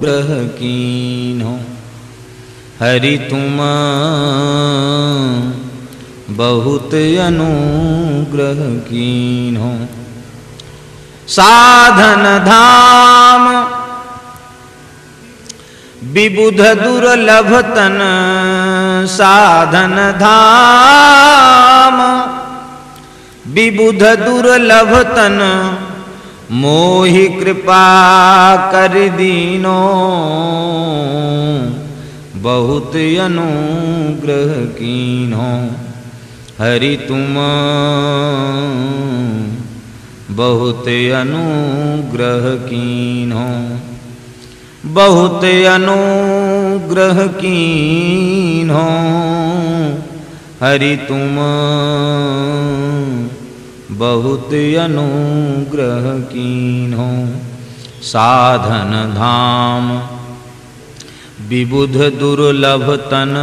ग्रह कीन्हो हरि तुम बहुत अनुग्रह कीन्हो साधन धाम, विबुध दुर्लभ तन साधन धाम, विबुध दुर्लभ तन मोहि कृपा कर दीनो। बहुत अनुग्रह कीनो। हरि तुम, बहुत अनुग्रह कीनो। बहुत अनुग्रह कीनो। हरि तुम बहुत अनुग्रह कीन्हो साधन धाम, विबुध दुर्लभ तन।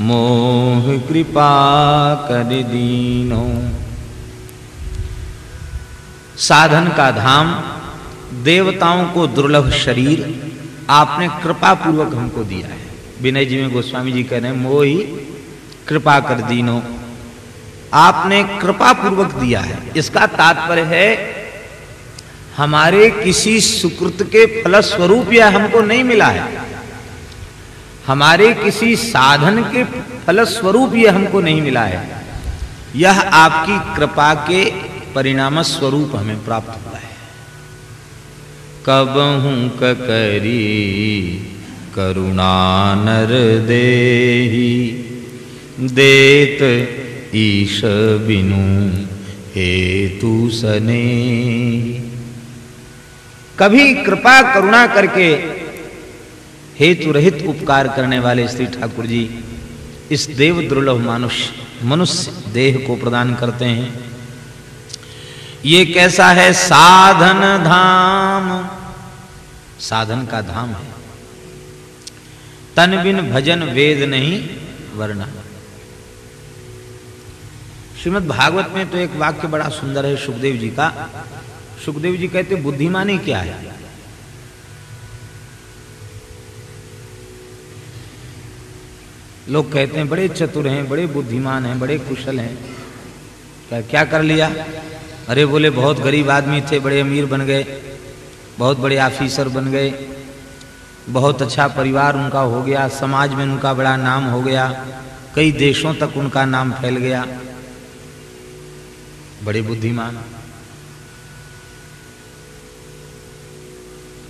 मोह कृपा कर दीनो साधन का धाम, देवताओं को दुर्लभ शरीर आपने कृपा पूर्वक हमको दिया है। विनय जी में गोस्वामी जी कह रहे हैं, मोही कृपा कर दीनो आपने कृपा पूर्वक दिया है। इसका तात्पर्य है, हमारे किसी सुकृत के फलस्वरूप यह हमको नहीं मिला है। हमारे किसी साधन के फलस्वरूप यह हमको नहीं मिला है। यह आपकी कृपा के परिणाम स्वरूप हमें प्राप्त हुआ है। कब हूँ करी करुणा नर देत ईश बिनु हेतु सने। कभी कृपा, करुणा करके हेतु रहित उपकार करने वाले श्री ठाकुर जी इस देव दुर्लभ मनुष्य मनुष्य देह को प्रदान करते हैं। ये कैसा है साधन धाम? साधन का धाम है। तन बिन भजन वेद नहीं वर्णा श्रीमद भागवत में तो एक वाक्य बड़ा सुंदर है सुखदेव जी का। सुखदेव जी कहते, बुद्धिमानी क्या है? लोग कहते हैं, बड़े चतुर हैं, बड़े बुद्धिमान हैं, बड़े कुशल हैं। क्या क्या कर लिया? अरे बोले, बहुत गरीब आदमी थे, बड़े अमीर बन गए, बहुत बड़े ऑफिसर बन गए, बहुत अच्छा परिवार उनका हो गया, समाज में उनका बड़ा नाम हो गया, कई देशों तक उनका नाम फैल गया। बड़े बुद्धिमान।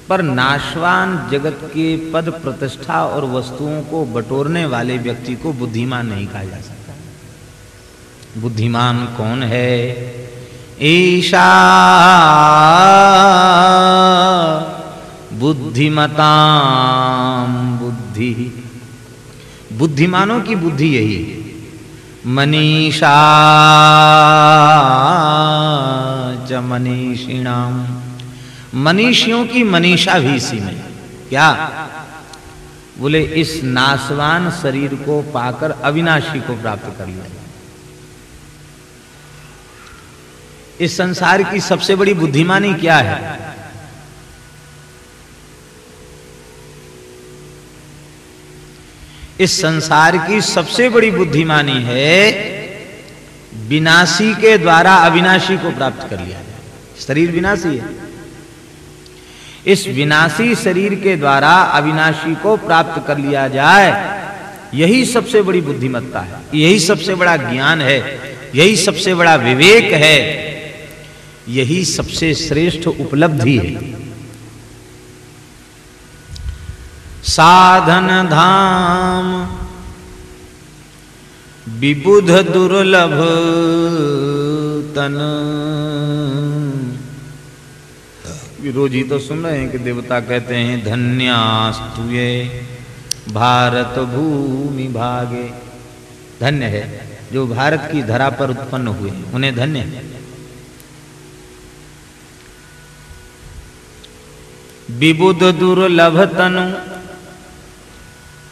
पर नाशवान जगत के पद प्रतिष्ठा और वस्तुओं को बटोरने वाले व्यक्ति को बुद्धिमान नहीं कहा जा सकता। बुद्धिमान कौन है? ईशा। बुद्धिमताम बुद्धि। बुद्धिमानों की बुद्धि यही है। मनीषा च मनीषिणाम मनीषियों की मनीषा भी इसी में। क्या? बोले, इस नासवान शरीर को पाकर अविनाशी को प्राप्त कर लिया। इस संसार की सबसे बड़ी बुद्धिमानी क्या है? इस संसार की सबसे बड़ी बुद्धिमानी है, विनाशी के द्वारा अविनाशी को प्राप्त कर लिया जाए। शरीर विनाशी है। इस विनाशी शरीर के द्वारा अविनाशी को प्राप्त कर लिया जाए, यही सबसे बड़ी बुद्धिमत्ता है। यही सबसे बड़ा ज्ञान है। यही सबसे बड़ा विवेक है। यही सबसे श्रेष्ठ उपलब्धि है। साधन धाम। विबुध दुर्लभ तन। विरोधी तो सुन रहे हैं कि देवता कहते हैं धन्यास्तुए भारत भूमि भागे। धन्य है, जो भारत की धरा पर उत्पन्न हुए उन्हें धन्य है। विबुध दुर्लभ तनु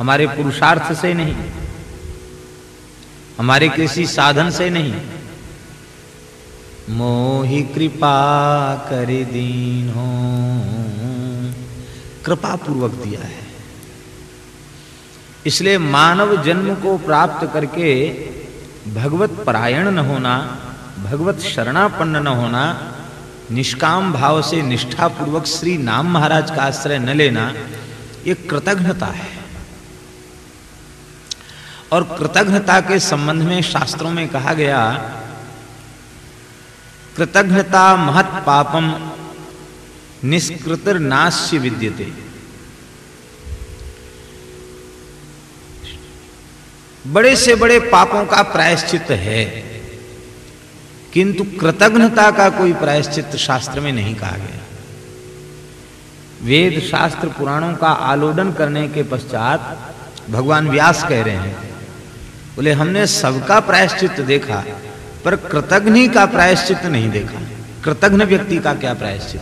हमारे पुरुषार्थ से नहीं, हमारे किसी साधन से नहीं। मोहि कृपा कर दीन हो कृपा पूर्वक दिया है। इसलिए मानव जन्म को प्राप्त करके भगवत परायण न होना, भगवत शरणापन्न न होना, निष्काम भाव से निष्ठा पूर्वक श्री नाम महाराज का आश्रय न लेना, ये कृतज्ञता है। और कृतज्ञता के संबंध में शास्त्रों में कहा गया कृतज्ञता महत पापम, निष्कृतर नाश्य विद्यते। बड़े से बड़े पापों का प्रायश्चित है, किंतु कृतज्ञता का कोई प्रायश्चित शास्त्र में नहीं कहा गया। वेद शास्त्र पुराणों का आलोडन करने के पश्चात भगवान व्यास कह रहे हैं बोले, हमने सबका प्रायश्चित देखा, पर कृतज्ञ का प्रायश्चित नहीं देखा। कृतज्ञ व्यक्ति का क्या प्रायश्चित?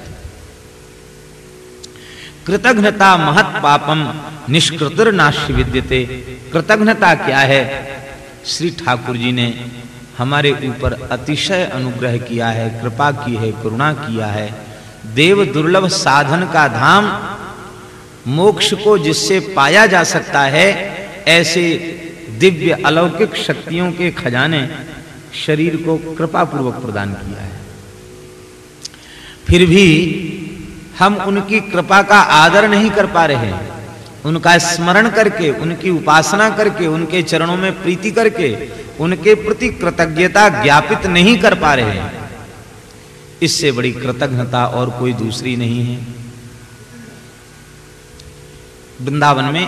कृतज्ञता महत पापम, निष्कृतर नाश विद्यते। कृतज्ञता क्या है? श्री ठाकुर जी ने हमारे ऊपर अतिशय अनुग्रह किया है, कृपा की है, करुणा किया है। देव दुर्लभ साधन का धाम, मोक्ष को जिससे पाया जा सकता है, ऐसे दिव्य अलौकिक शक्तियों के खजाने शरीर को कृपा पूर्वक प्रदान किया है। फिर भी हम उनकी कृपा का आदर नहीं कर पा रहे हैं। उनका स्मरण करके, उनकी उपासना करके, उनके चरणों में प्रीति करके, उनके प्रति कृतज्ञता ज्ञापित नहीं कर पा रहे हैं। इससे बड़ी कृतज्ञता और कोई दूसरी नहीं है। वृंदावन में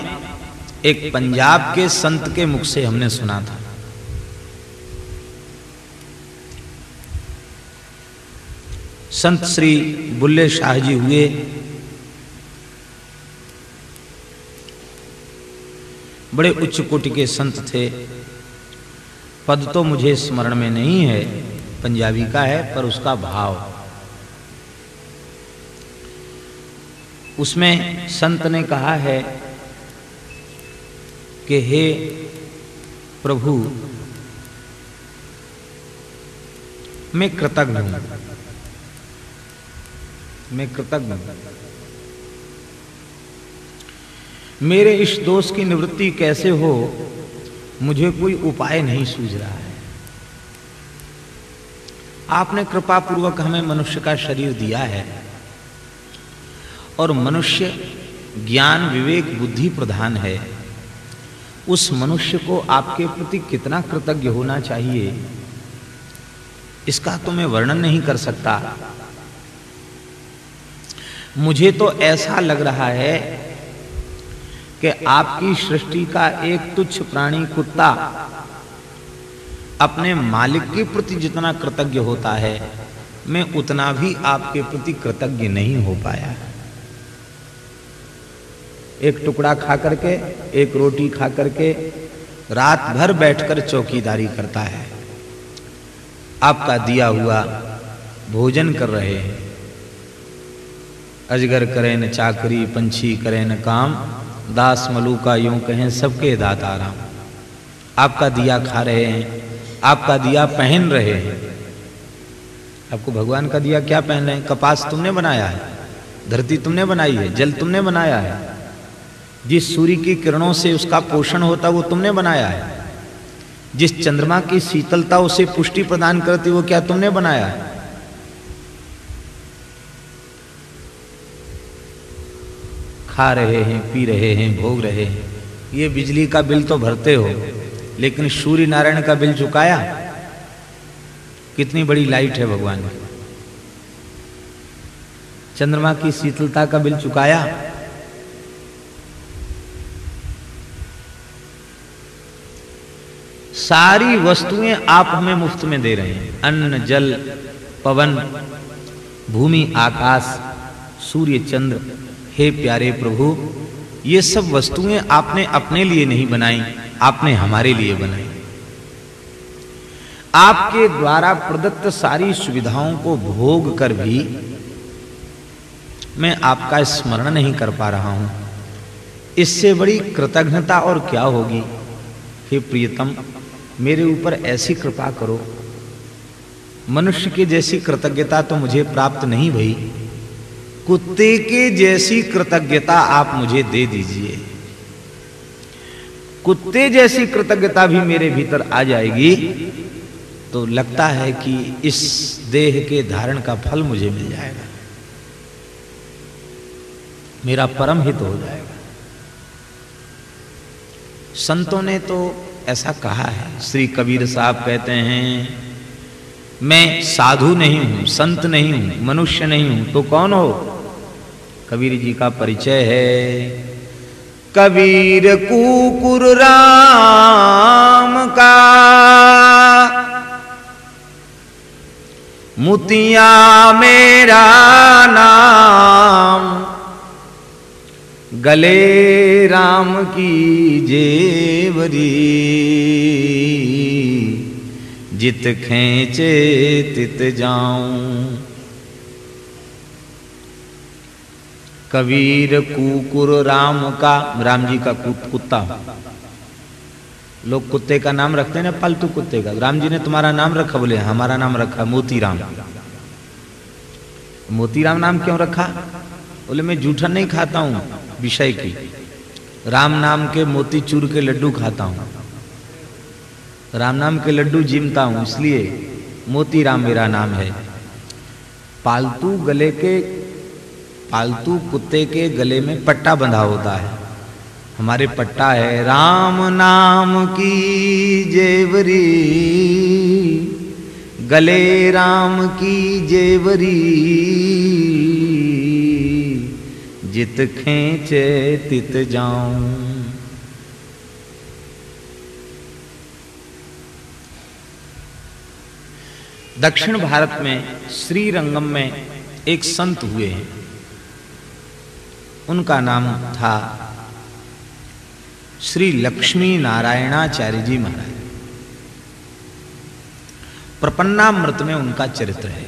एक पंजाब के संत के मुख से हमने सुना था। संत श्री बुल्ले शाह जी हुए। बड़े उच्च कोटि के संत थे। पद तो मुझे स्मरण में नहीं है, पंजाबी का है, पर उसका भाव। उसमें संत ने कहा है कि हे प्रभु, मैं कृतज्ञ हूँ। मैं कृतज्ञ हूँ। मेरे इस दोष की निवृत्ति कैसे हो, मुझे कोई उपाय नहीं सूझ रहा है। आपने कृपा पूर्वक हमें मनुष्य का शरीर दिया है और मनुष्य ज्ञान, विवेक, बुद्धि प्रधान है। उस मनुष्य को आपके प्रति कितना कृतज्ञ होना चाहिए? इसका तो मैं वर्णन नहीं कर सकता। मुझे तो ऐसा लग रहा है कि आपकी सृष्टि का एक तुच्छ प्राणी कुत्ता अपने मालिक के प्रति जितना कृतज्ञ होता है, मैं उतना भी आपके प्रति कृतज्ञ नहीं हो पाया। एक टुकड़ा खा करके, एक रोटी खा करके रात भर बैठकर चौकीदारी करता है। आपका दिया हुआ भोजन कर रहे हैं। अजगर करें न चाकरी, पंछी करें न काम, दास मलूका यूँ कहें सबके दाता राम। आपका दिया खा रहे हैं, आपका दिया पहन रहे हैं। आपको भगवान का दिया क्या पहन रहे हैं? कपास तुमने बनाया है, धरती तुमने बनाई है, जल तुमने बनाया है। जिस सूर्य की किरणों से उसका पोषण होता वो तुमने बनाया है। जिस चंद्रमा की शीतलता उसे पुष्टि प्रदान करती वो क्या तुमने बनाया है? खा रहे हैं, पी रहे हैं, भोग रहे हैं। ये बिजली का बिल तो भरते हो, लेकिन सूर्य नारायण का बिल चुकाया? कितनी बड़ी लाइट है भगवान की। चंद्रमा की शीतलता का बिल चुकाया? सारी वस्तुएँ आप हमें मुफ़्त में दे रहे हैं। अन्न, जल, पवन, भूमि, आकाश, सूर्य, चंद्र, हे प्यारे प्रभु, ये सब वस्तुएँ आपने अपने लिए नहीं बनाई, आपने हमारे लिए बनाई। आपके द्वारा प्रदत्त सारी सुविधाओं को भोग कर भी मैं आपका स्मरण नहीं कर पा रहा हूँ। इससे बड़ी कृतज्ञता और क्या होगी? हे प्रियतम मेरे ऊपर ऐसी कृपा करो। मनुष्य के जैसी कृतज्ञता तो मुझे प्राप्त नहीं भई। कुत्ते के जैसी कृतज्ञता आप मुझे दे दीजिए। कुत्ते जैसी कृतज्ञता भी मेरे भीतर आ जाएगी। तो लगता है कि इस देह के धारण का फल मुझे मिल जाएगा। मेरा परम हित हो जाएगा। संतों ने तो ऐसा कहा है। श्री कबीर साहब कहते हैं, मैं साधु नहीं हूँ, संत नहीं हूँ, मनुष्य नहीं हूँ तो कौन हो? कबीर जी का परिचय है, कबीर कुकुर राम का मुतिया मेरा नाम गले राम की जेवरी। जित खेचे तित जाऊँ। कबीर कुकुर राम का, राम जी का कुत्ता। लोग कुत्ते का नाम रखते हैं ना, पालतू कुत्ते का। राम जी ने तुम्हारा नाम रखा, बोले, हमारा नाम रखा मोती राम मोती राम नाम क्यों रखा? बोले, मैं जूठन नहीं खाता हूँ। विषय की। राम नाम के मोती चूर के लड्डू खाता हूँ। राम नाम के लड्डू जिमता हूँ, इसलिए मोती राम मेरा नाम है। पालतू गले के, पालतू कुत्ते के गले में पट्टा बंधा होता है। हमारे पट्टा है, राम नाम की जेवरी। गले राम की जेवरी। जित खेचे तित जाऊँ। दक्षिण भारत में श्रीरंगम में एक संत हुए हैं। उनका नाम था श्री लक्ष्मी नारायणाचार्य जी महाराज। प्रपन्नामृत में उनका चरित्र है।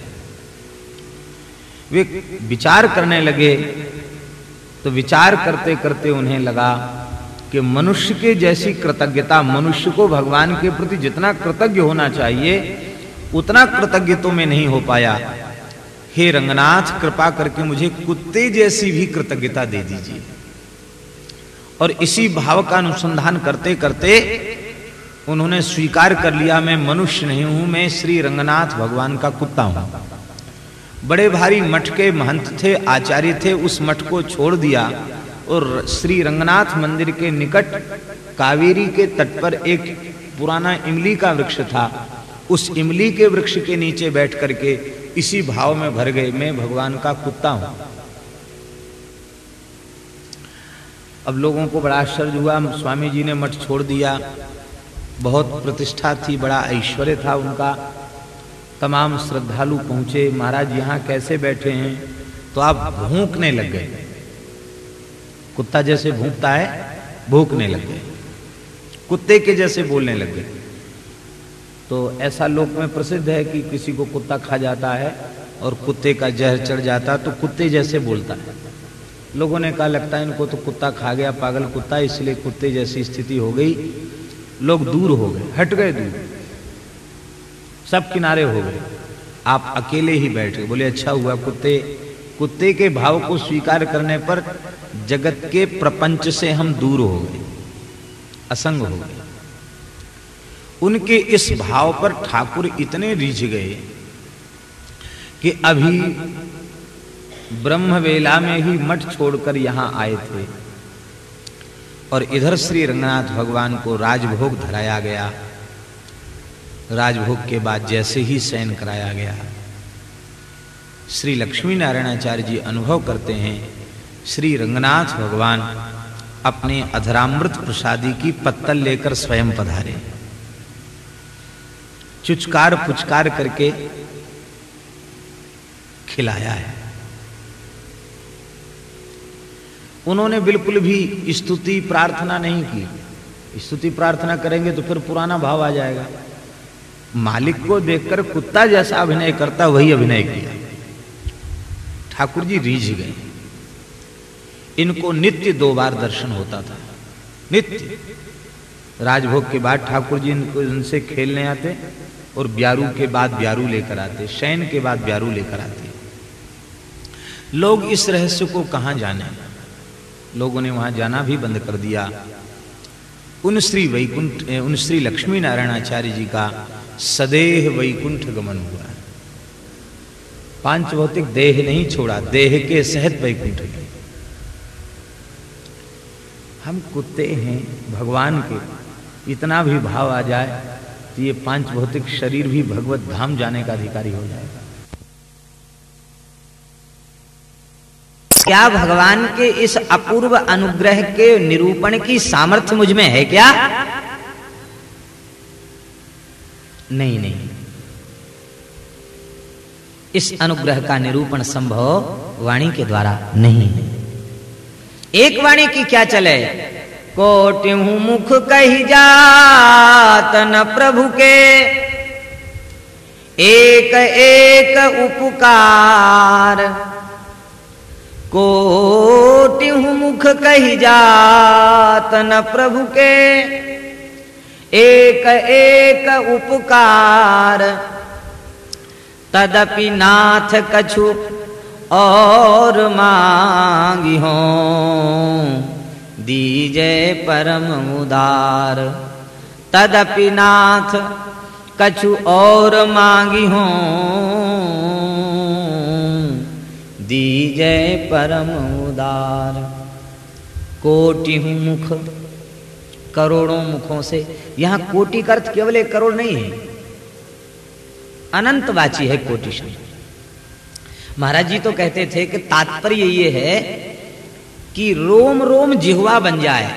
वे विचार करने लगे तो विचार करते करते उन्हें लगा कि मनुष्य के जैसी कृतज्ञता मनुष्य को भगवान के प्रति जितना कृतज्ञ होना चाहिए, उतना कृतज्ञ तो मैं नहीं हो पाया। हे रंगनाथ, कृपा करके मुझे कुत्ते जैसी भी कृतज्ञता दे दीजिए। और इसी भाव का अनुसंधान करते करते उन्होंने स्वीकार कर लिया, मैं मनुष्य नहीं हूँ, मैं श्री रंगनाथ भगवान का कुत्ता हूँ। बड़े भारी मठ के महंत थे, आचार्य थे, उस मठ को छोड़ दिया और श्री रंगनाथ मंदिर के निकट कावेरी के तट पर एक पुराना इमली का वृक्ष था। उस इमली के वृक्ष के नीचे बैठ करके इसी भाव में भर गए, मैं भगवान का कुत्ता हूँ। अब लोगों को बड़ा आश्चर्य हुआ, स्वामी जी ने मठ छोड़ दिया। बहुत प्रतिष्ठा थी, बड़ा ऐश्वर्य था उनका। तमाम श्रद्धालु पहुँचे, महाराज, यहाँ कैसे बैठे हैं? तो आप भूखने लग गए। कुत्ता जैसे भूखता है, भूखने लग गए। कुत्ते के जैसे बोलने लग गए। तो ऐसा लोक में प्रसिद्ध है कि किसी को कुत्ता खा जाता है और कुत्ते का जहर चढ़ जाता है तो कुत्ते जैसे बोलता है। लोगों ने कहा, लगता है इनको तो कुत्ता खा गया, पागल कुत्ता, इसलिए कुत्ते जैसी स्थिति हो गई। लोग दूर हो गए, हट गए दूर। सब किनारे हो गए। आप अकेले ही बैठ गए। बोले अच्छा हुआ, कुत्ते कुत्ते के भाव को स्वीकार करने पर जगत के प्रपंच से हम दूर हो गए, असंग हो गए। उनके इस भाव पर ठाकुर इतने रिझ गए कि अभी ब्रह्मवेला में ही मठ छोड़कर यहाँ आए थे और इधर श्री रंगनाथ भगवान को राजभोग धराया गया। राजभोग के बाद जैसे ही शयन कराया गया। श्री लक्ष्मी नारायणाचार्य जी अनुभव करते हैं, श्री रंगनाथ भगवान अपने अधरामृत प्रसादी की पत्तल लेकर स्वयं पधारे। चुचकार पुचकार करके खिलाया है। उन्होंने बिल्कुल भी स्तुति प्रार्थना नहीं की। स्तुति प्रार्थना करेंगे तो फिर पुराना भाव आ जाएगा। मालिक को देखकर कुत्ता जैसा अभिनय करता, वही अभिनय किया। ठाकुर जी रीझ गए। इनको नित्य दो बार दर्शन होता था। नित्य। राजभोग के बाद ठाकुर जी इनको, इनसे खेलने आते और ब्यारू के बाद ब्यारू लेकर आते, शयन के बाद ब्यारू लेकर आते। लोग इस रहस्य को कहाँ जाने? लोगों ने वहाँ जाना भी बंद कर दिया। उन श्री वैकुंठ, उन श्री लक्ष्मी नारायण आचार्य जी का सदेह वैकुंठ गमन हुआ। पाँच भौतिक देह नहीं छोड़ा, देह के सहित वैकुंठ गए। हम कुत्ते हैं, भगवान के, इतना भी भाव आ जाए तो ये पाँच भौतिक शरीर भी भगवत धाम जाने का अधिकारी हो जाएगा। क्या भगवान के इस अपूर्व अनुग्रह के निरूपण की सामर्थ्य मुझमें है क्या? नहीं नहीं। इस अनुग्रह का निरूपण संभव वाणी के द्वारा नहीं। है एक वाणी की क्या चले? कोटि मुख कही जात न प्रभु के। एक एक उपकार। कोटि मुख कही जात न प्रभु के। एक एक उपकार। तदपि नाथ कछु और मांगी हो दीजे परम उदार। तदपि नाथ कछु और मांगी हो दीजे परम उदार। कोटि मुख करोड़ों मुखों से। यहाँ कोटि अर्थ केवल एक करोड़ नहीं है। अनंतवाची है कोटि शब्द महाराज जी तो कहते थे कि तात्पर्य ये है कि रोम रोम जिहवा बन जाए।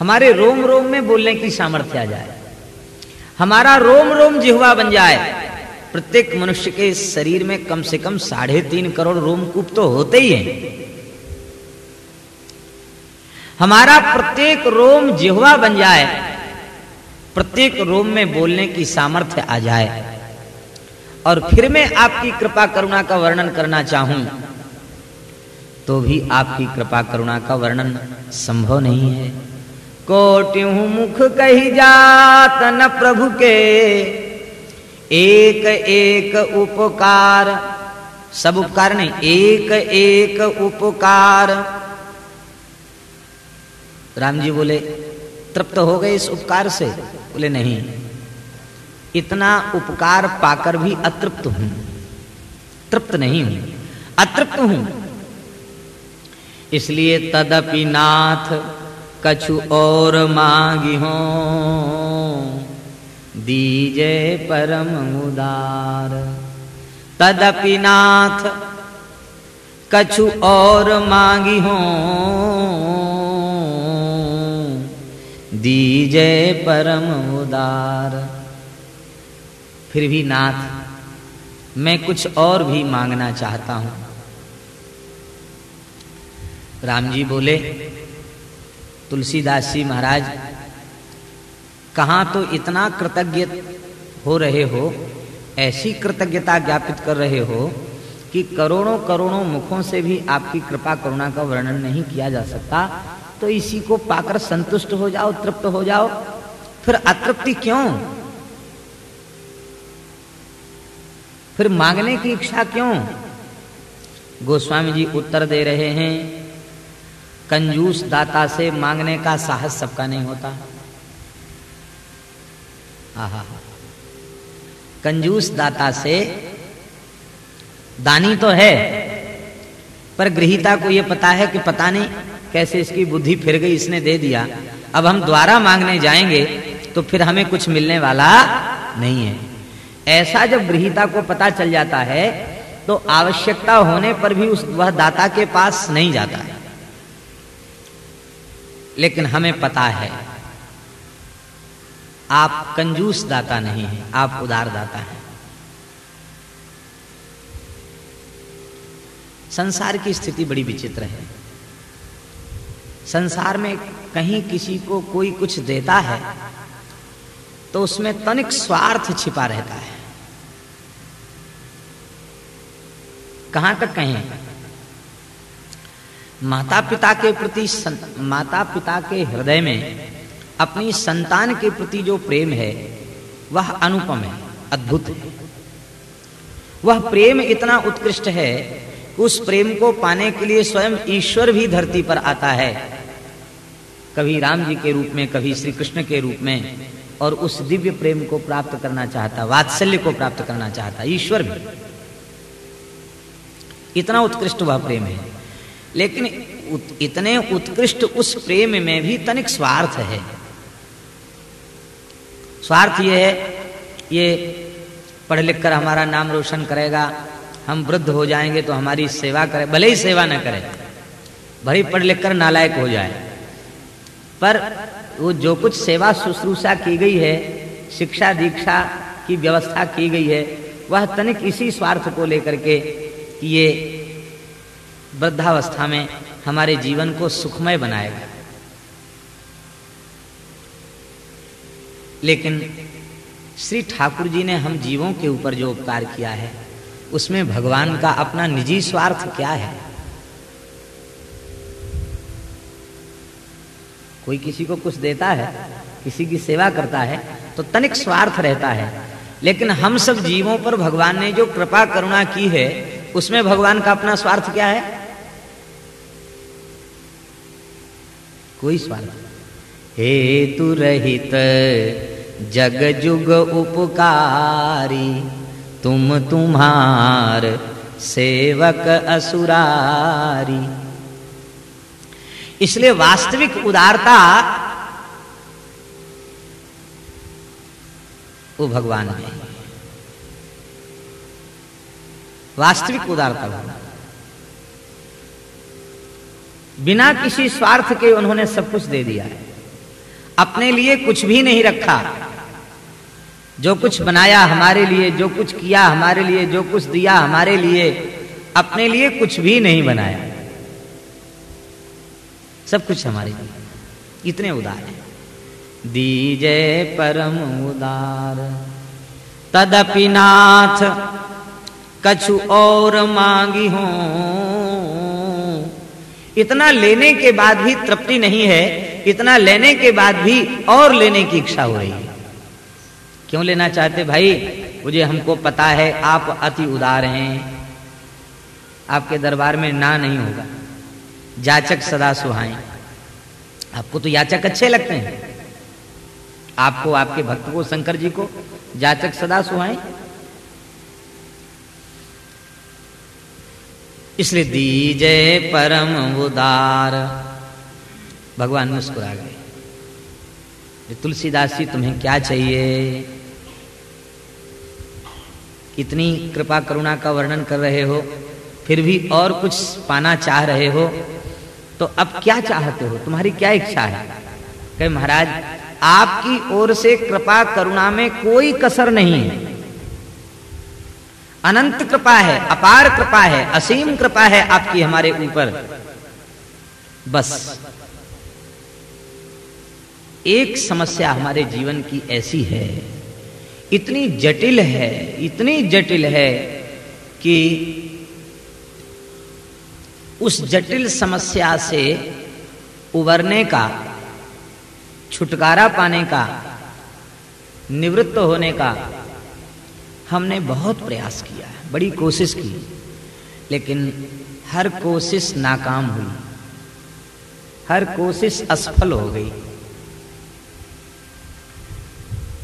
हमारे रोम रोम में बोलने की सामर्थ्य आ जाए। हमारा रोम रोम जिहवा बन जाए। प्रत्येक मनुष्य के शरीर में कम से कम साढ़े तीन करोड़ रोमकूप तो होते ही हैं। हमारा प्रत्येक रोम जिहवा बन जाए, प्रत्येक रोम में बोलने की सामर्थ्य आ जाए। और फिर मैं आपकी कृपा करुणा का वर्णन करना चाहूँ तो भी आपकी कृपा करुणा का वर्णन संभव नहीं है। कोटि मुख कही जात न प्रभु के, एक एक उपकार, सब उपकार नहीं, एक एक उपकार। राम जी बोले, तृप्त हो गए इस उपकार से? बोले, नहीं। इतना उपकार पाकर भी अतृप्त हूँ। तृप्त नहीं हूँ, अतृप्त हूँ। इसलिए तदपि नाथ कछु और मांगी हो। दीजे परम उदार। तदपि नाथ कछु और मांगी हो। दीजे परम उदार। फिर भी नाथ, मैं कुछ और भी मांगना चाहता हूँ। राम जी बोले, तुलसीदास जी महाराज, कहाँ तो इतना कृतज्ञ हो रहे हो, ऐसी कृतज्ञता ज्ञापित कर रहे हो कि करोड़ों करोड़ों मुखों से भी आपकी कृपा करुणा का वर्णन नहीं किया जा सकता तो इसी को पाकर संतुष्ट हो जाओ, तृप्त हो जाओ। फिर अतृप्ति क्यों? फिर मांगने की इच्छा क्यों? गोस्वामी जी उत्तर दे रहे हैं, कंजूस दाता से मांगने का साहस सबका नहीं होता। आहा कंजूस दाता से दानी तो है, पर गृहिता को यह पता है कि पता नहीं कैसे इसकी बुद्धि फिर गई, इसने दे दिया। अब हम द्वारा मांगने जाएँगे तो फिर हमें कुछ मिलने वाला नहीं है। ऐसा जब गृहिता को पता चल जाता है तो आवश्यकता होने पर भी उस वह दाता के पास नहीं जाता। है लेकिन हमें पता है, आप कंजूस दाता नहीं है, आप उदार दाता हैं। संसार की स्थिति बड़ी विचित्र है। संसार में कहीं किसी को कोई कुछ देता है तो उसमें तनिक स्वार्थ छिपा रहता है। कहाँ तक कहें? माता पिता के प्रति माता पिता के हृदय में अपनी संतान के प्रति जो प्रेम है, वह अनुपम है, अद्भुत है। वह प्रेम इतना उत्कृष्ट है उस प्रेम को पाने के लिए स्वयं ईश्वर भी धरती पर आता है। कभी राम जी के रूप में कभी श्री कृष्ण के रूप में और उस दिव्य प्रेम को प्राप्त करना चाहता वात्सल्य को प्राप्त करना चाहता ईश्वर भी। इतना उत्कृष्ट वह प्रेम है। लेकिन उत, इतने उत्कृष्ट उस प्रेम में भी तनिक स्वार्थ है। स्वार्थ ये है ये पढ़ लिख कर हमारा नाम रोशन करेगा हम वृद्ध हो जाएँगे तो हमारी सेवा करे भले ही सेवा न करे भले पढ़ लिख कर नालायक हो जाए। पर वो जो कुछ सेवा शुश्रूषा की गई है, शिक्षा दीक्षा की व्यवस्था की गई है, वह तनिक इसी स्वार्थ को लेकर के ये वृद्धावस्था में हमारे जीवन को सुखमय बनाएगा। लेकिन श्री ठाकुर जी ने हम जीवों के ऊपर जो उपकार किया है, उसमें भगवान का अपना निजी स्वार्थ क्या है? कोई किसी को कुछ देता है, किसी की सेवा करता है तो तनिक स्वार्थ रहता है। लेकिन हम सब जीवों पर भगवान ने जो कृपा करुणा की है, उसमें भगवान का अपना स्वार्थ क्या है? कोई स्वार्थ हेतु रहित जग जुग उपकारी, तुम तुम्हार सेवक असुरारी। इसलिए वास्तविक उदारता वो भगवान है। वास्तविक उदारता। बिना किसी स्वार्थ के उन्होंने सब कुछ दे दिया है। अपने लिए कुछ भी नहीं रखा। जो कुछ बनाया हमारे लिए, जो कुछ किया हमारे लिए, जो कुछ दिया हमारे लिए, अपने लिए कुछ भी नहीं बनाया। सब कुछ हमारे लिए। इतने उदार हैं। दीजे परम उदार। तदपि नाथ कछु और मांगी हो। इतना लेने के बाद भी तृप्ति नहीं है, इतना लेने के बाद भी और लेने की इच्छा हो रही है। क्यों लेना चाहते भाई? मुझे हमको पता है, आप अति उदार हैं। आपके दरबार में ना नहीं होगा। जाचक सदा सुहाए आपको तो याचक अच्छे लगते हैं। आपको, आपके भक्त को, शंकर जी को जाचक सदा सुहाए इसलिए दीजे परम उदार। भगवान मुस्कुरा गए। तुलसीदास जी तुम्हें क्या चाहिए? इतनी कृपा करुणा का वर्णन कर रहे हो, फिर भी और कुछ पाना चाह रहे हो तो अब क्या चाहते हो? तुम्हारी क्या इच्छा है? कहे, महाराज, आपकी ओर से कृपा करुणा में कोई कसर नहीं है। अनंत कृपा है, अपार कृपा है, असीम कृपा है आपकी हमारे ऊपर। बस, एक समस्या हमारे जीवन की ऐसी है, इतनी जटिल है, इतनी जटिल है कि उस जटिल समस्या से उबरने का, छुटकारा पाने का, निवृत्त होने का हमने बहुत प्रयास किया है, बड़ी कोशिश की। लेकिन हर कोशिश नाकाम हुई। हर कोशिश असफल हो गई।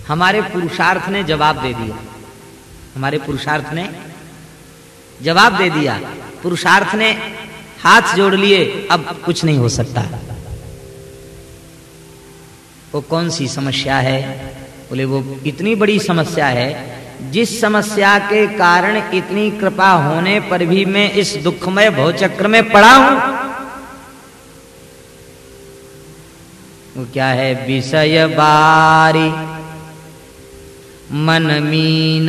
हमारे पुरुषार्थ ने जवाब दे दिया। हमारे पुरुषार्थ ने जवाब दे दिया। पुरुषार्थ ने हाथ जोड़ लिए, अब कुछ नहीं हो सकता। वो कौन सी समस्या है? बोले, वो इतनी बड़ी समस्या है, जिस समस्या के कारण इतनी कृपा होने पर भी मैं इस दुखमय भवचक्र में पड़ा हूँ। वो क्या है? विषय बारी, मन मीन,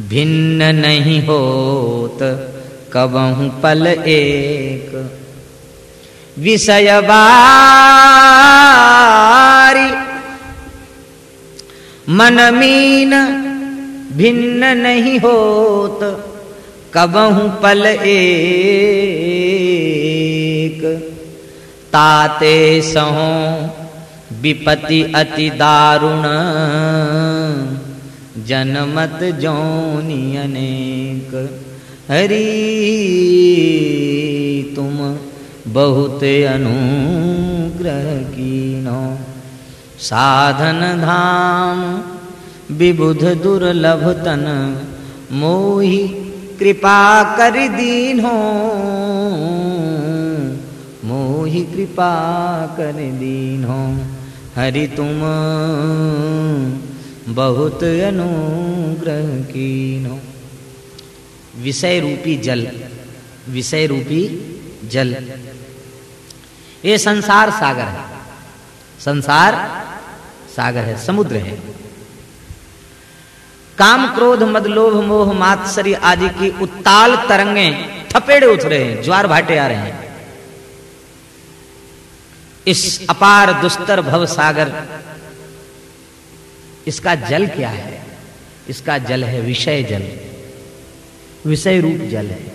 भिन्न नहीं होत। कबहू पल एक। विषय बारी मन मीन भिन्न नहीं होत कबहू पल एक। ताते सहो विपति अति दारुण जनमत जोनि अनेक हरि, तुम बहुत अनुग्रह कीनो। साधन धाम, विबुध दुर्लभ तन, मोहि कृपा कर दीनो। मोहि कृपा कर दीनो। हरि, तुम बहुत अनुग्रह कीनो। विषय रूपी जल विषय रूपी जल। ये संसार सागर है। संसार सागर है, समुद्र है। काम, क्रोध, मद, लोभ, मोह मात्सरी आदि की उत्ताल तरंगे थपेड़े उठ रहे हैं, ज्वार भाटे आ रहे हैं। इस अपार दुस्तर भव सागर, इसका जल क्या है? इसका जल है विषय जल। विषय रूप जल है।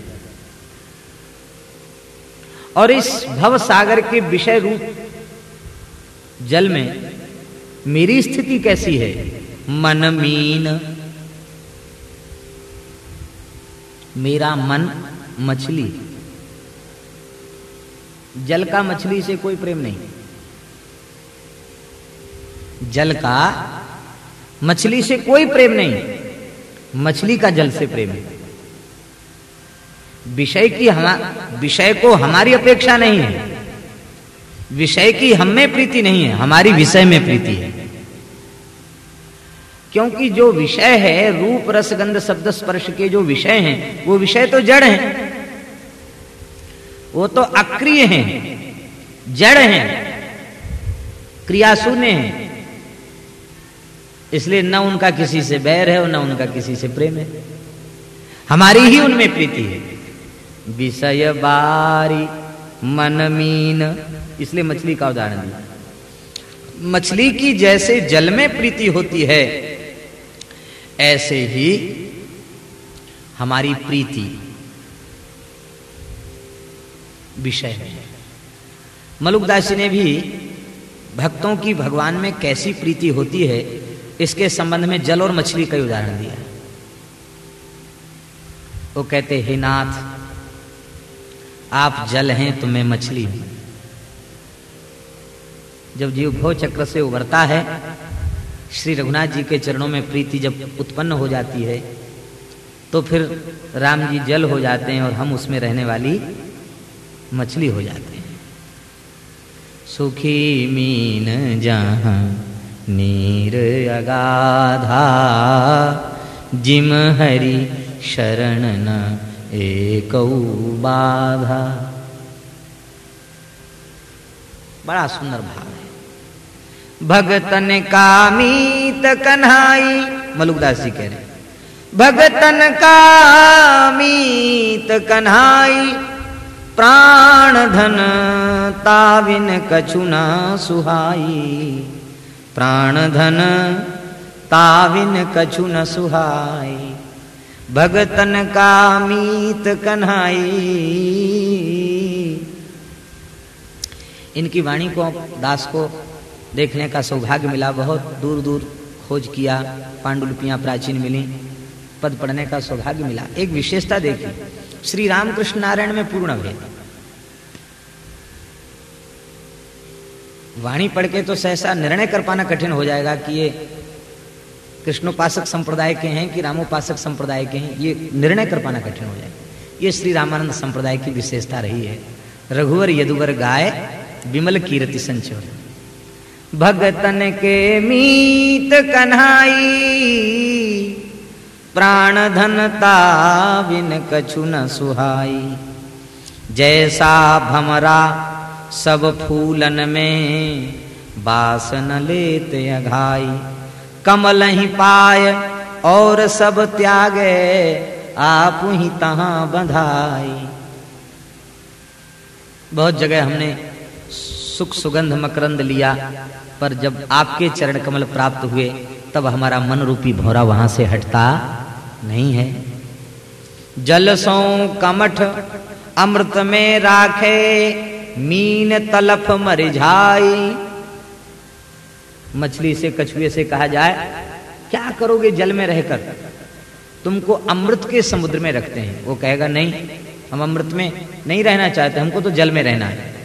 और इस भव सागर के विषय रूप जल में मेरी स्थिति कैसी है? मन मीन। मेरा मन मछली। जल का मछली से कोई प्रेम नहीं। जल का मछली से कोई प्रेम नहीं। मछली का जल से प्रेम है। विषय की हम, विषय को हमारी अपेक्षा नहीं है। विषय की हम में प्रीति नहीं है, हमारी विषय में प्रीति है। क्योंकि जो विषय है, रूप, रस, गंध, शब्द, स्पर्श के जो विषय हैं, वो विषय तो जड़ हैं। वो तो अक्रिय हैं। जड़ हैं। क्रियाशून्य हैं। इसलिए न उनका किसी से बैर है और न उनका किसी से प्रेम है। हमारी ही उनमें प्रीति है। विषय बारी, मन मीन। इसलिए मछली का उदाहरण दिया। मछली की जैसे जल में प्रीति होती है, ऐसे ही हमारी प्रीति विषय है। मलुकदासी ने भी भक्तों की भगवान में कैसी प्रीति होती है, इसके संबंध में जल और मछली का उदाहरण दिया। वो कहते, हे नाथ आप जल हैं तो मैं मछली हूँ। जब जीव भव चक्र से उभरता है, श्री रघुनाथ जी के चरणों में प्रीति जब उत्पन्न हो जाती है तो फिर राम जी जल हो जाते हैं और हम उसमें रहने वाली मछली हो जाते हैं। सुखी मीन जहाँ नीर अगाधा, जिम हरि शरण न एक बाधा। बड़ा सुंदर भाव है। भगतन का मीत कन्हाई मलुकदास जी कह रहे भगतन का मीत कन्हाई, प्राण धन ताविन कछुना सुहाई। प्राण धन ताविन कछुन सुहाई। भगतन का मीत कन्हाई। इनकी वाणी को दास को देखने का सौभाग्य मिला। बहुत दूर दूर खोज किया, पांडुलिपियाँ प्राचीन मिली, पद पढ़ने का सौभाग्य मिला। एक विशेषता देखी श्री रामकृष्ण नारायण में पूर्ण भेद। वाणी पढ़ के तो सहसा निर्णय कर पाना कठिन हो जाएगा कि ये कृष्णोपासक संप्रदाय के हैं कि रामोपासक संप्रदाय के हैं, ये निर्णय कर पाना कठिन हो जाए। ये श्री रामानंद संप्रदाय की विशेषता रही है। रघुवर यदुवर गाय, विमल कीर्ति संचोर। भगतन के मीत कन्हाई प्राण धनता बिन कछु न सुहाई। जैसा भमरा सब फूलन में बासन लेते अघाई। कमल ही पाय, और सब त्यागे, आप ही तहां बंधाई। बहुत जगह हमने सुख सुगंध मकरंद लिया, पर जब आपके चरण कमल प्राप्त हुए, तब हमारा मन रूपी भौरा वहाँ से हटता नहीं है। जल सो कमठ अमृत में राखे, मीन तलफ मर जाई। मछली से, कछुए से कहा जाए, क्या करोगे जल में रहकर? तुमको अमृत के समुद्र में रखते हैं। वो कहेगा, नहीं, हम अमृत में नहीं रहना चाहते, हमको तो जल में रहना है।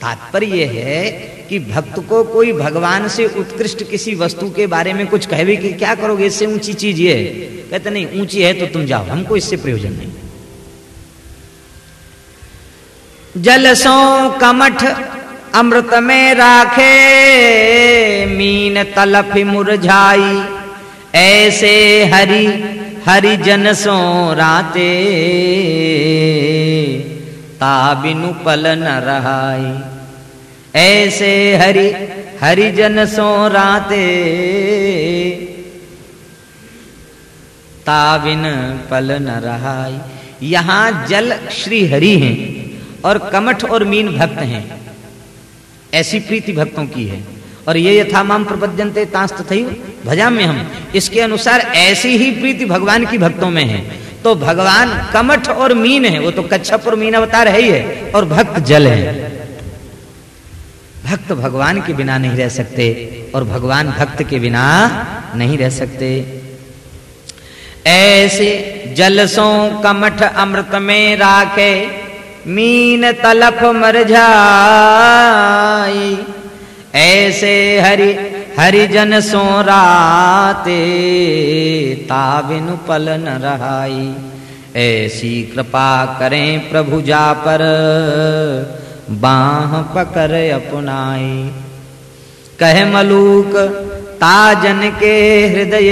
तात्पर्य यह है कि भक्त को कोई भगवान से उत्कृष्ट किसी वस्तु के बारे में कुछ कहे भी कि क्या करोगे? इससे ऊँची चीज़ ये है। कहते, नहीं, ऊँची है तो तुम जाओ, हमको इससे प्रयोजन नहीं जल सो कमठ अमृत में राखे, मीन तलफ मुरझाई। ऐसे हरि हरि जन सो राते। ताबिनु पल न रहाई। ऐसे हरि हरिजन सो राते। ताबिन पल न रहाई। यहाँ जल श्री हरि हैं और कमठ और मीन भक्त हैं। ऐसी प्रीति भक्तों की है। और ये यथा माम प्रपद्यंते तांस तथई भजा में हम इसके अनुसार ऐसी ही प्रीति भगवान की भक्तों में है। तो भगवान कमठ और मीन है, वो तो कच्छप और मीन अवतार है ही है, और भक्त जल है। भक्त भगवान के बिना नहीं रह सकते, और भगवान भक्त के बिना नहीं रह सकते। ऐसे जलसों कमठ अमृत में राखे, मीन तलफ मर जाई ऐसे हरि, हरिजन सो राते ताबिन पल न रहाई। ऐसी कृपा करें प्रभु जा पर, बाह पकर अपनाई। कह मलूक, ताजन के हृदय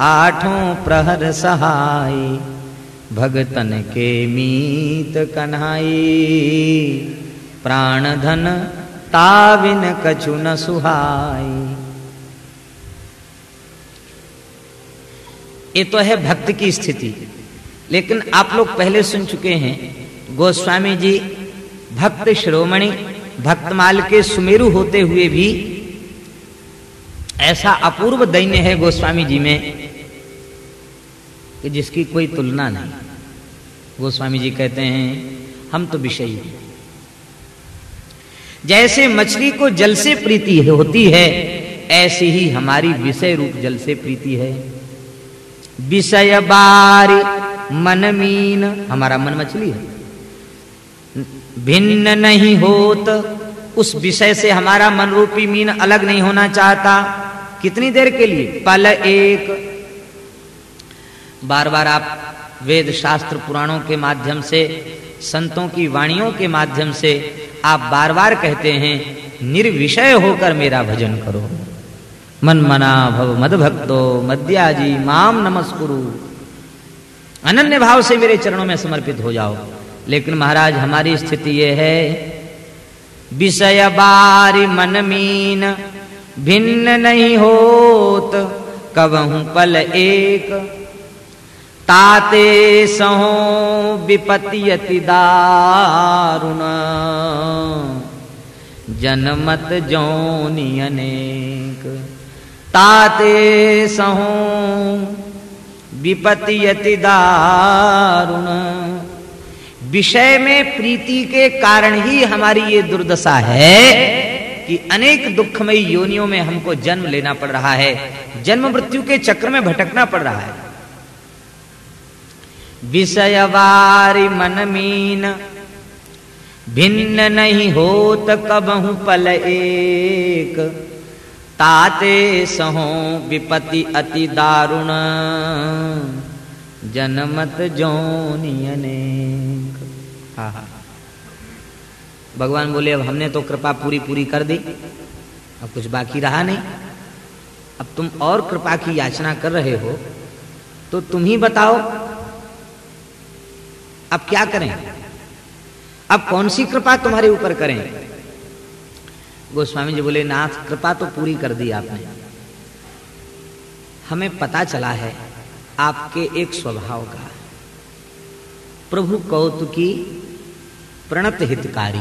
आठों प्रहर सहाय भगतन के मीत कन्हाई। प्राण धन ताविन कछु न सुहाई। ये तो है भक्त की स्थिति। लेकिन आप लोग पहले सुन चुके हैं, गोस्वामी जी, भक्त शिरोमणि भक्तमाल के सुमेरु होते हुए भी ऐसा अपूर्व दैन्य है गोस्वामी जी में कि जिसकी कोई तुलना नहीं। गोस्वामी जी कहते हैं, हम तो विषयी हैं। जैसे मछली को जल से प्रीति होती है, ऐसे ही हमारी विषय रूप जल से प्रीति है। विषय बारी मन मीन, हमारा मन मछली है। भिन्न नहीं होत, उस विषय से हमारा मन रूपी मीन अलग नहीं होना चाहता। कितनी देर के लिए? पल एक। बार बार आप वेद शास्त्र पुराणों के माध्यम से, संतों की वाणियों के माध्यम से आप बार बार कहते हैं, निर्विषय होकर मेरा भजन करो। मन मना भव मद भक्तो मद्याजी माम नमस्कुरु। अनन्य भाव से मेरे चरणों में समर्पित हो जाओ। लेकिन महाराज, हमारी स्थिति यह है, विषय बारी मन मीन, भिन्न नहीं होत कबहू पल एक। ताते सहो विपति अति दारुण। जनमत जोनि अनेक। ताते सहो विपति अति दारुण। विषय में प्रीति के कारण ही हमारी ये दुर्दशा है कि अनेक दुखमयी योनियों में हमको जन्म लेना पड़ रहा है। जन्म मृत्यु के चक्र में भटकना पड़ रहा है। विषयवारी मन मीन भिन्न नहीं होत कबहू पल एक। ताते सहो विपति अति दारुण। जनमत जोनि अनेक। हाँ हाँ। भगवान बोले, अब हमने तो कृपा पूरी पूरी कर दी। अब कुछ बाकी रहा नहीं। अब तुम और कृपा की याचना कर रहे हो तो तुम ही बताओ अब क्या करें? अब कौन सी कृपा तुम्हारे ऊपर करें? गोस्वामी जी बोले, नाथ, कृपा तो पूरी कर दी आपने। हमें पता चला है आपके एक स्वभाव का। प्रभु कौतुकी प्रणत हितकारी।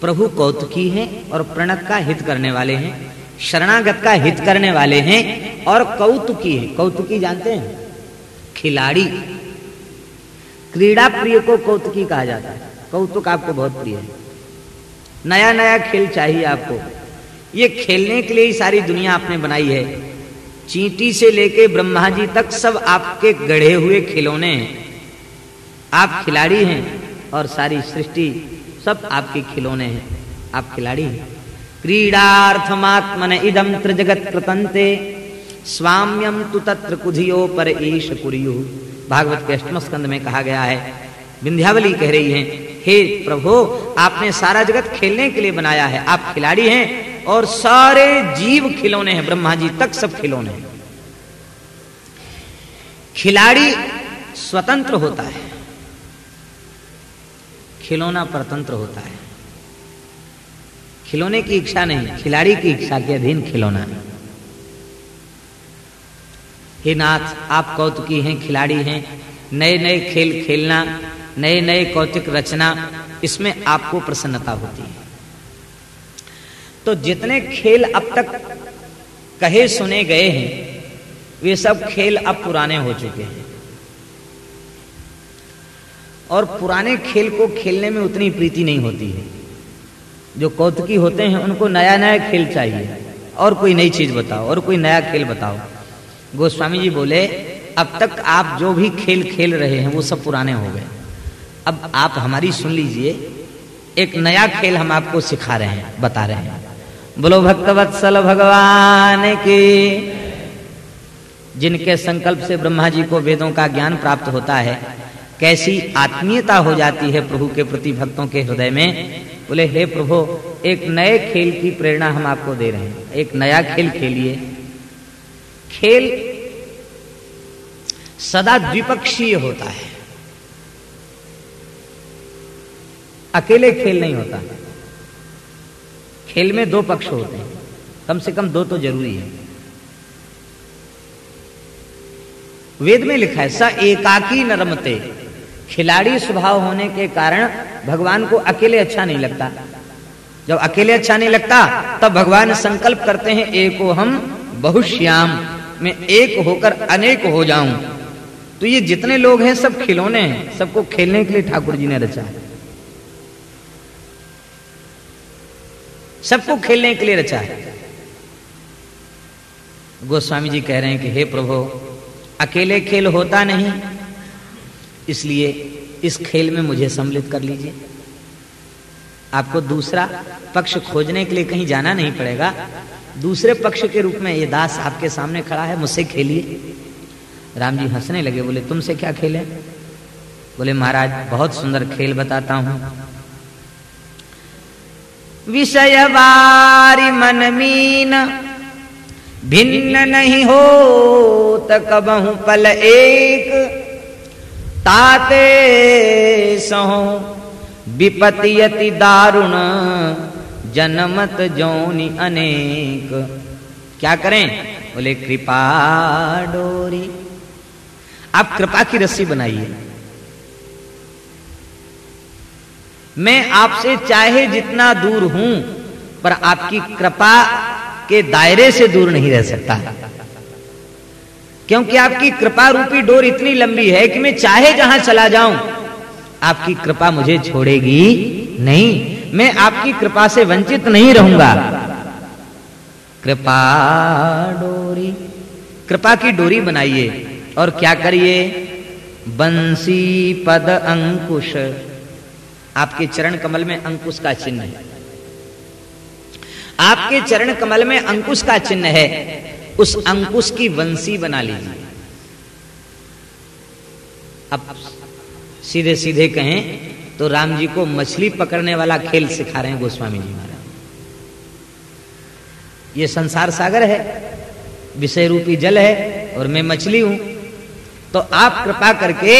प्रभु कौतुकी है और प्रणत का हित करने वाले हैं, शरणागत का हित करने वाले हैं और कौतुकी है। कौतुकी जानते हैं? खिलाड़ी। क्रीड़ा प्रिय को कौतुकी कहा जाता है। कौतुक आपको बहुत प्रिय है। नया नया खेल चाहिए आपको। ये खेलने के लिए ही सारी दुनिया आपने बनाई है। चींटी से लेके ब्रह्मा जी तक सब आपके गढ़े हुए खिलौने हैं। आप खिलाड़ी हैं और सारी सृष्टि सब आपके खिलौने हैं। आप खिलाड़ी हैं। क्रीडार्थमात्मन इदम त्रिजगत कृतंते स्वाम्यम तु तत्र कुधियो पर ईश कुरियु। भागवत के अष्टम स्कंद में कहा गया है। विंध्यावली कह रही है, हे प्रभु, आपने सारा जगत खेलने के लिए बनाया है। आप खिलाड़ी हैं और सारे जीव खिलौने हैं। ब्रह्मा जी तक सब खिलौने हैं। खिलाड़ी स्वतंत्र होता है। खिलौना परतंत्र होता है। खिलौने की इच्छा नहीं, खिलाड़ी की इच्छा के अधीन खिलौना है। हे नाथ, आप कौतुकी हैं, खिलाड़ी हैं। नए नए खेल खेलना नए नए कौतिक रचना, इसमें आपको प्रसन्नता होती है। तो जितने खेल अब तक कहे सुने गए हैं, वे सब खेल अब पुराने हो चुके हैं। और पुराने खेल को खेलने में उतनी प्रीति नहीं होती है। जो कौतुकी होते हैं, उनको नया नया खेल चाहिए। और कोई नई चीज़ बताओ, और कोई नया खेल बताओ। गोस्वामी जी बोले, अब तक आप जो भी खेल खेल रहे हैं, वो सब पुराने हो गए। अब आप हमारी सुन लीजिए। एक नया खेल हम आपको सिखा रहे हैं, बता रहे हैं। बोलो, भक्तवत्सल भगवान के, जिनके संकल्प से ब्रह्मा जी को वेदों का ज्ञान प्राप्त होता है, कैसी आत्मीयता हो जाती है प्रभु के प्रति भक्तों के हृदय में? बोले, हे प्रभु, एक नए खेल की प्रेरणा हम आपको दे रहे हैं। एक नया खेल खेलिए। खेल सदा द्विपक्षीय होता है। अकेले खेल नहीं होता। खेल में दो पक्ष होते हैं। कम से कम दो तो ज़रूरी है। वेद में लिखा है, स एकाकी नरमते खिलाड़ी स्वभाव होने के कारण भगवान को अकेले अच्छा नहीं लगता। जब अकेले अच्छा नहीं लगता, तब भगवान संकल्प करते हैं, एको हम बहुश्याम। मैं एक होकर अनेक हो जाऊँ। तो ये जितने लोग हैं, सब खिलौने हैं। सबको खेलने के लिए ठाकुर जी ने रचा। है सबको खेलने के लिए रचा है। गोस्वामी जी कह रहे हैं कि, हे प्रभु, अकेले खेल होता नहीं। इसलिए इस खेल में मुझे सम्मिलित कर लीजिए। आपको दूसरा पक्ष खोजने के लिए कहीं जाना नहीं पड़ेगा। दूसरे पक्ष के रूप में ये दास आपके सामने खड़ा है, मुझसे खेलिए। राम जी हंसने लगे, बोले, तुमसे क्या खेले? बोले, महाराज, बहुत सुंदर खेल बताता हूँ। विषय बारी मन मीन, भिन्न नहीं हो तकबहु पल एक। ताते सहो विपतियति दारुण जनमत जौनी अनेक। क्या करें? बोले, कृपा डोरी। आप कृपा की रस्सी बनाइए। मैं आपसे चाहे जितना दूर हूँ, पर आपकी कृपा के दायरे से दूर नहीं रह सकता। क्योंकि आपकी कृपा रूपी डोर इतनी लंबी है कि मैं चाहे जहाँ चला जाऊँ, आपकी कृपा मुझे छोड़ेगी नहीं। मैं आपकी कृपा से वंचित नहीं रहूँगा। कृपा डोरी। कृपा की डोरी बनाइए। और क्या करिए? बंसी पद अंकुश। आपके चरण कमल में अंकुश का चिन्ह है। आपके चरण कमल में अंकुश का चिन्ह है। उस अंकुश की वंशी बना लीजिए। अब सीधे सीधे कहें तो राम जी को मछली पकड़ने वाला खेल सिखा रहे हैं गोस्वामी जी महाराज। ये संसार सागर है, विषय रूपी जल है और मैं मछली हूँ। तो आप कृपा करके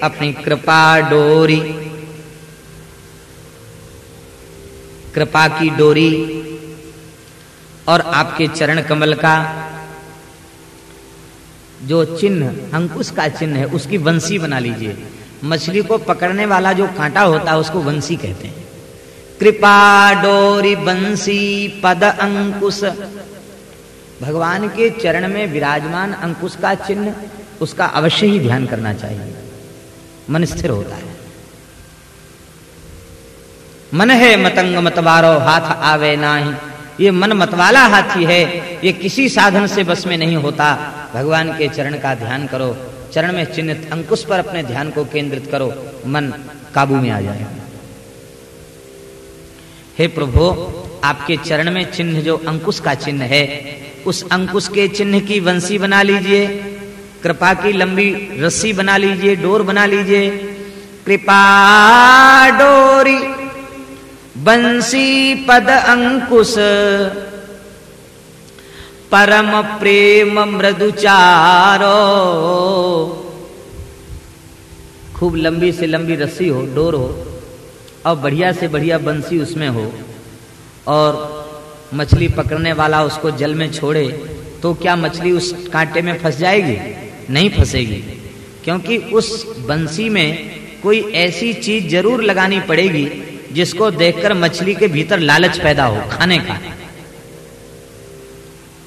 अपनी कृपा डोरी, कृपा की डोरी और आपके चरण कमल का जो चिन्ह, अंकुश का चिन्ह है, उसकी वंशी बना लीजिए। मछली को पकड़ने वाला जो कांटा होता है, उसको वंशी कहते हैं। कृपा डोरी बंसी पद अंकुश। भगवान के चरण में विराजमान अंकुश का चिन्ह, उसका अवश्य ही ध्यान करना चाहिए। मन स्थिर होता है। मन है मतंग मतवारो, हाथ आवे नाही। ये मन मतवाला हाथी है, ये किसी साधन से बस में नहीं होता। भगवान के चरण का ध्यान करो। चरण में चिन्हित अंकुश पर अपने ध्यान को केंद्रित करो, मन काबू में आ जाए। हे प्रभु, आपके चरण में चिन्ह जो अंकुश का चिन्ह है, उस अंकुश के चिन्ह की वंशी बना लीजिए, कृपा की लंबी रस्सी बना लीजिए, डोर बना लीजिए। कृपा डोरी, बंसी पद अंकुश परम प्रेम मृदुचारो। खूब लंबी से लंबी रस्सी हो, डोर हो, और बढ़िया से बढ़िया बंसी उसमें हो, और मछली पकड़ने वाला उसको जल में छोड़े तो क्या मछली उस कांटे में फंस जाएगी? नहीं फंसेगी, क्योंकि उस बंसी में कोई ऐसी चीज़ ज़रूर लगानी पड़ेगी जिसको देखकर मछली के भीतर लालच पैदा हो, खाने का।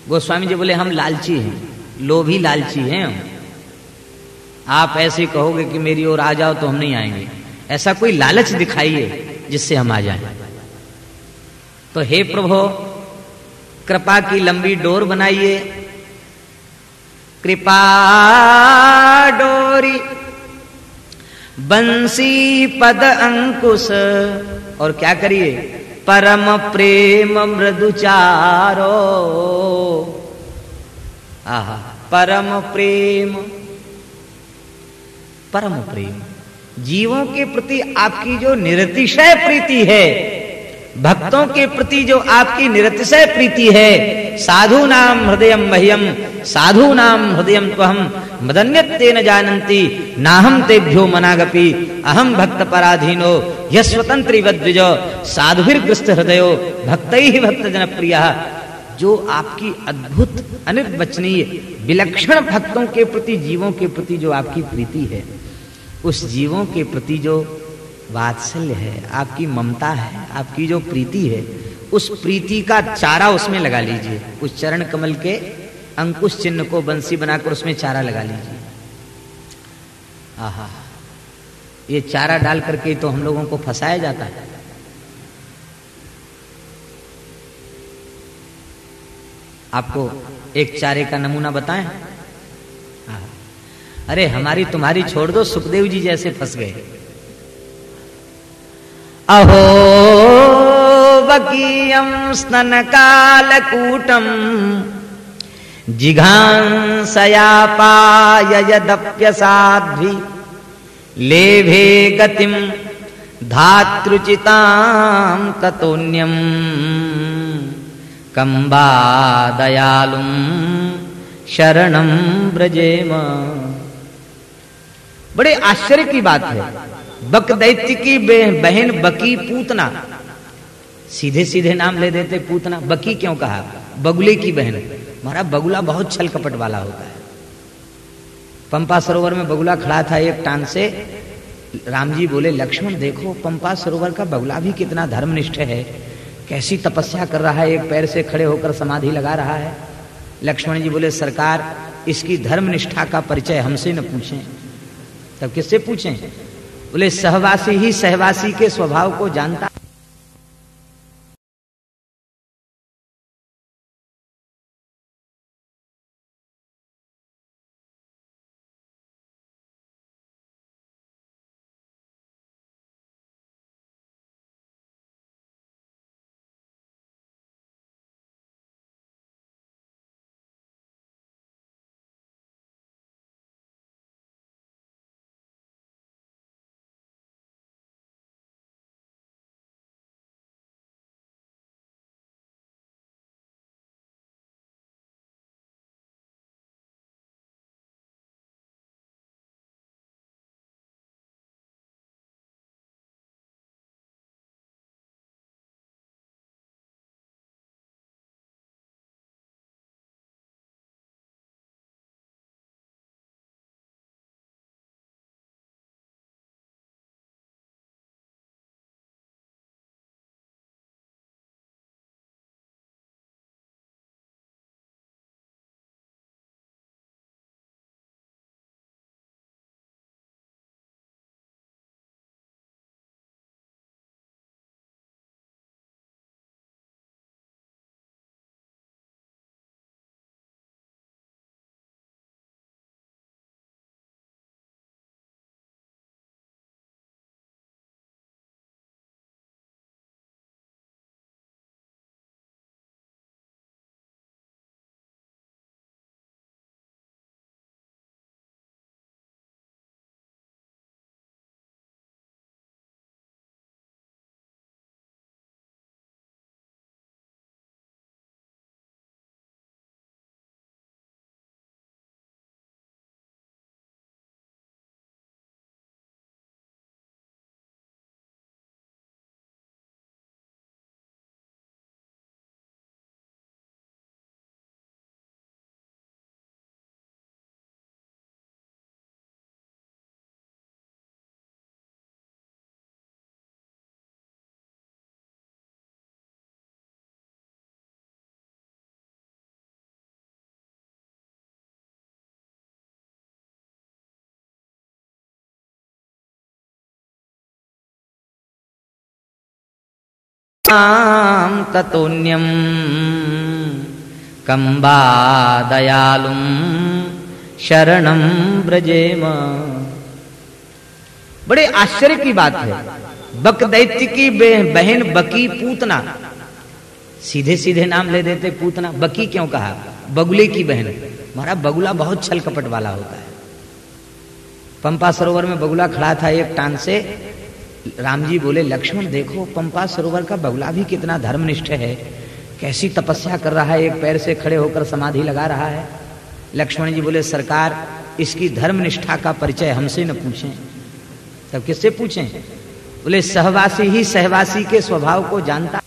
गोस्वामी जी बोले, हम लालची हैं, लोभी लालची हैं हम। आप ऐसे कहोगे कि मेरी ओर आ जाओ तो हम नहीं आएँगे। ऐसा कोई लालच दिखाइए जिससे हम आ जाएँ। तो हे प्रभो, कृपा की लंबी डोर बनाइए। कृपा डोरी, बंसी पद अंकुश। और क्या करिए? परम प्रेम मृदुचारो आह, परम प्रेम। परम प्रेम। जीवों के प्रति आपकी जो निरतिशय प्रीति है भक्तों के प्रति जो आपकी निरतिशय प्रीति है, साधु नाम हृदय मह्यम साधु नाम हृदय हम मदन्यते न जानती नाहम तेभ्यो मनागपि अहम भक्त पराधीनो यस्वतंत्री वद्विज साधुभिर्ग्रस्त हृदयो, भक्त ही भक्त जनप्रिय जो आपकी अद्भुत, अनिर्वचनीय, विलक्षण भक्तों के प्रति, जीवों के प्रति जो आपकी प्रीति है, उस जीवों के प्रति जो वात्सल्य है, आपकी ममता है, आपकी जो प्रीति है, उस प्रीति का चारा उसमें लगा लीजिए। उस चरण कमल के अंकुश चिन्ह को बंसी बनाकर उसमें चारा लगा लीजिए। आहा, ये चारा डाल करके तो हम लोगों को फंसाया जाता है। आपको एक चारे का नमूना बताएँ? अरे हमारी तुम्हारी छोड़ दो, सुखदेव जी जैसे फंस गए। अहो, वकीयं स्ननकालकूटम् जिघांसयापाय यदप्यसाध्वि लेभे गतिं धातृचितां ततोन्यम् कम्बा दयालुं शरणं ब्रजेम बड़े आश्चर्य की बात है। बक दैत्य की बहन बकी पूतना। सीधे सीधे नाम ले देते पूतना। बकी क्यों कहा? बगुले की बहन। हमारा बगुला बहुत छल कपट वाला होता है। पंपा सरोवर में बगुला खड़ा था एक टांग से। राम जी बोले, लक्ष्मण, देखो, पंपा सरोवर का बगुला भी कितना धर्मनिष्ठ है। कैसी तपस्या कर रहा है, एक पैर से खड़े होकर समाधि लगा रहा है। लक्ष्मण जी बोले, सरकार, इसकी धर्मनिष्ठा का परिचय हमसे न पूछें। तब किससे पूछें? बोले सहवासी ही सहवासी के स्वभाव को जानता माम ततोन्यम कंबा दयालुम शरणम ब्रजेम बड़े आश्चर्य की बात है। बक दैत्य की बहन बकी पूतना। सीधे सीधे नाम ले देते पूतना। बकी क्यों कहा? बगुले की बहन। हमारा बगुला बहुत छल कपट वाला होता है। पंपा सरोवर में बगुला खड़ा था एक टांग से। राम जी बोले, लक्ष्मण, देखो, पंपा सरोवर का बगुला भी कितना धर्मनिष्ठ है। कैसी तपस्या कर रहा है, एक पैर से खड़े होकर समाधि लगा रहा है। लक्ष्मण जी बोले, सरकार, इसकी धर्मनिष्ठा का परिचय हमसे न पूछे। तब किससे पूछे? बोले, सहवासी ही सहवासी के स्वभाव को जानता